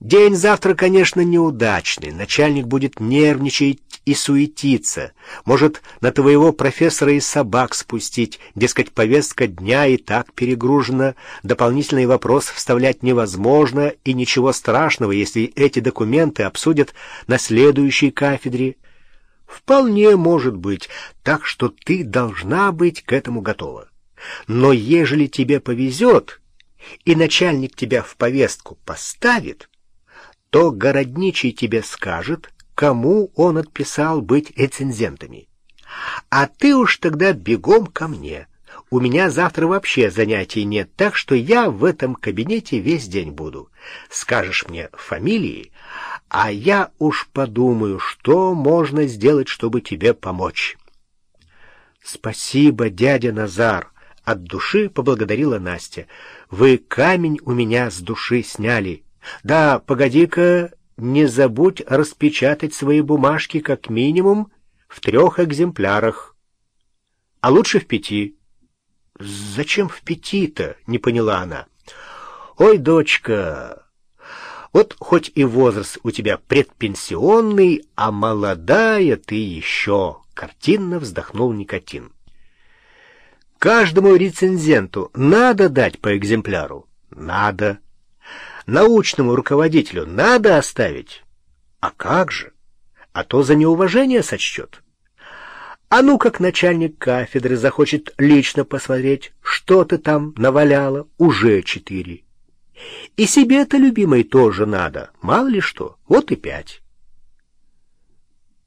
День завтра, конечно, неудачный. Начальник будет нервничать и суетиться. Может, на твоего профессора и собак спустить. Дескать, повестка дня и так перегружена. Дополнительный вопрос вставлять невозможно, и ничего страшного, если эти документы обсудят на следующей кафедре. Вполне может быть, так что ты должна быть к этому готова. Но ежели тебе повезет, и начальник тебя в повестку поставит, то городничий тебе скажет, кому он отписал быть рецензентами. А ты уж тогда бегом ко мне. У меня завтра вообще занятий нет, так что я в этом кабинете весь день буду. Скажешь мне фамилии, а я уж подумаю, что можно сделать, чтобы тебе помочь. Спасибо, дядя Назар, от души поблагодарила Настя. Вы камень у меня с души сняли. Да, погоди-ка, не забудь распечатать свои бумажки как минимум в трех экземплярах, а лучше в пяти. Зачем в пяти-то? Не поняла она. Ой, дочка, вот хоть и возраст у тебя предпенсионный, а молодая ты еще, картинно вздохнул Никотин. Каждому рецензенту надо дать по экземпляру? Надо научному руководителю надо оставить? А как же? А то за неуважение сочтет. А ну, как начальник кафедры захочет лично посмотреть, что ты там наваляла, уже четыре. И себе-то, любимой, тоже надо, мало ли что, вот и пять.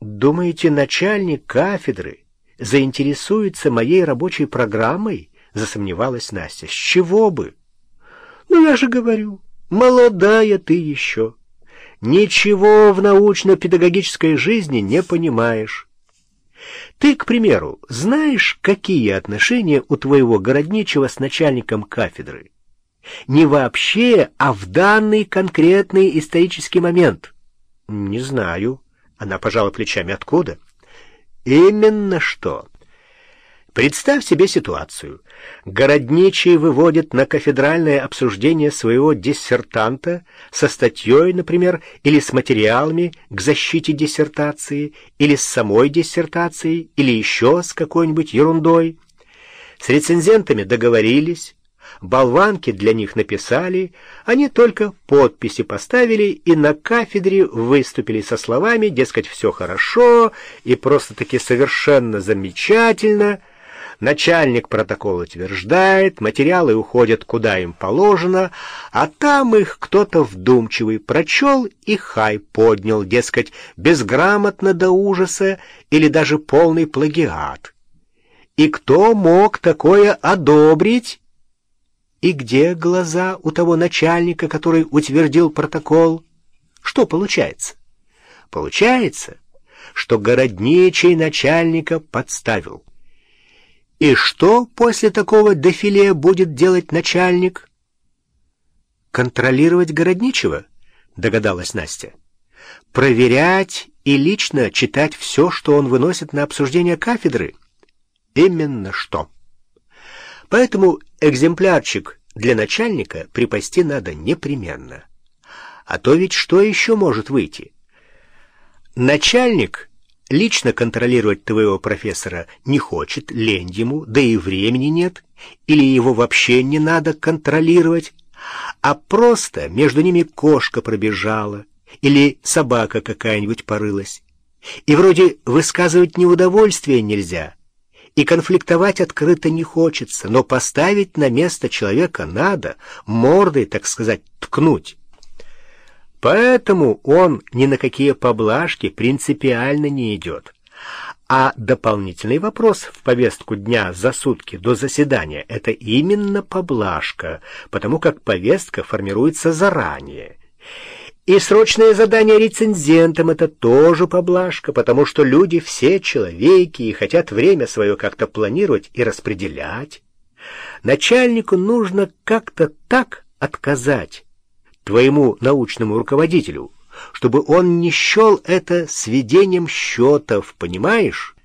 Думаете, начальник кафедры заинтересуется моей рабочей программой? Засомневалась Настя. С чего бы? Ну, я же говорю, Молодая ты еще. Ничего в научно-педагогической жизни не понимаешь. Ты, к примеру, знаешь, какие отношения у твоего городничего с начальником кафедры? Не вообще, а в данный конкретный исторический момент. Не знаю. Она пожала плечами. Откуда? Именно что. Представь себе ситуацию. Городничий выводит на кафедральное обсуждение своего диссертанта со статьей, например, или с материалами к защите диссертации, или с самой диссертацией, или еще с какой-нибудь ерундой. С рецензентами договорились, болванки для них написали, они только подписи поставили и на кафедре выступили со словами, дескать, все хорошо и просто-таки совершенно замечательно — Начальник протокол утверждает, материалы уходят куда им положено, а там их кто-то вдумчивый прочел и хай поднял, дескать, безграмотно до ужаса или даже полный плагиат. И кто мог такое одобрить? И где глаза у того начальника, который утвердил протокол? Что получается? Получается, что городничий начальника подставил. И что после такого дефиле будет делать начальник? Контролировать городничего, догадалась Настя. Проверять и лично читать все, что он выносит на обсуждение кафедры. Именно что. Поэтому экземплярчик для начальника припасти надо непременно. А то ведь что еще может выйти? Начальник лично контролировать твоего профессора не хочет, лень ему, да и времени нет, или его вообще не надо контролировать, а просто между ними кошка пробежала или собака какая-нибудь порылась. И вроде высказывать неудовольствие нельзя, и конфликтовать открыто не хочется, но поставить на место человека надо, мордой, так сказать, ткнуть. Поэтому он ни на какие поблажки принципиально не идет. А дополнительный вопрос в повестку дня за сутки до заседания — это именно поблажка, потому как повестка формируется заранее. И срочное задание рецензентам — это тоже поблажка, потому что люди все человеки и хотят время свое как-то планировать и распределять. Начальнику нужно как-то так отказать, твоему научному руководителю, чтобы он не счел это сведением счетов, понимаешь?